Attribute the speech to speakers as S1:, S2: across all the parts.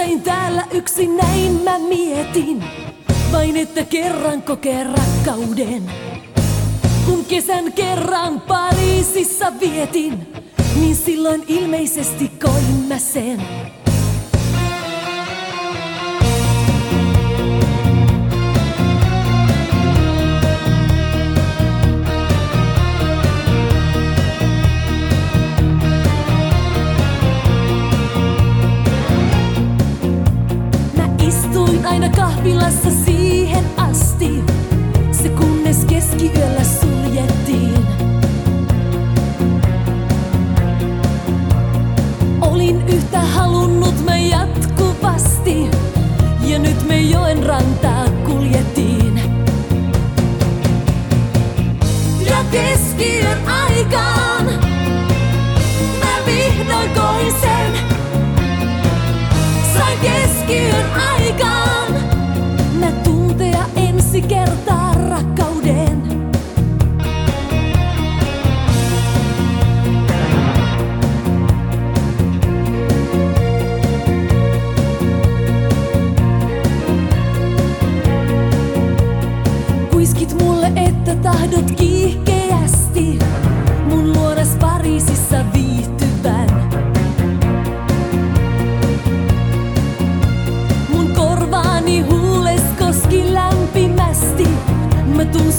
S1: Usein täällä yksin näin mä mietin, vain että kerran kokee rakkauden. Kun kesän kerran Pariisissa vietin, niin silloin ilmeisesti koin mä sen. kahvilassa siihen asti, se kunnes keskiyöllä suljettiin. Olin yhtä halunnut mä jatkuvasti, ja nyt me joen rantaa kuljettiin. Ja keskiyön aikaan mä vihdoin koin sen. kertaa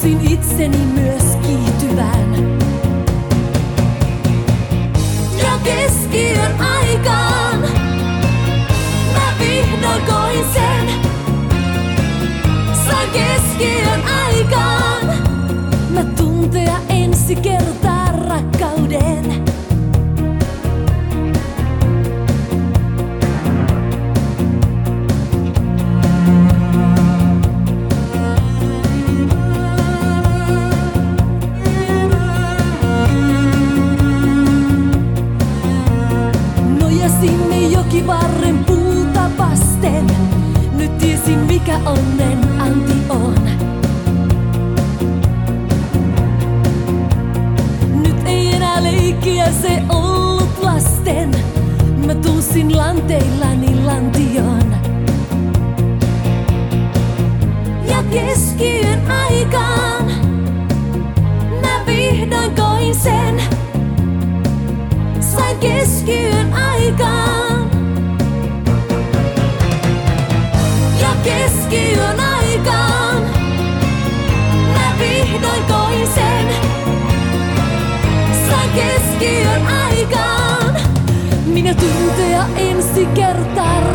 S1: tunsin itseni myös kiihtyvän. Ja keskiyön aikaan mä vihdoin koin sen. Sain keskiyön aikaan mä tuntea ensi kertaa rakkauden. Jokivarren puuta vasten. Nyt tiesin mikä onnen anti on. Nyt ei enää leikkiä se ollut lasten. Mä tunsin lanteillani lantion. Ja keskiyön aikaan mä vihdoin koin sen. Sain keskiyön aikaan. Keskiyön aikaan. Minä tuntea ensi kertaa.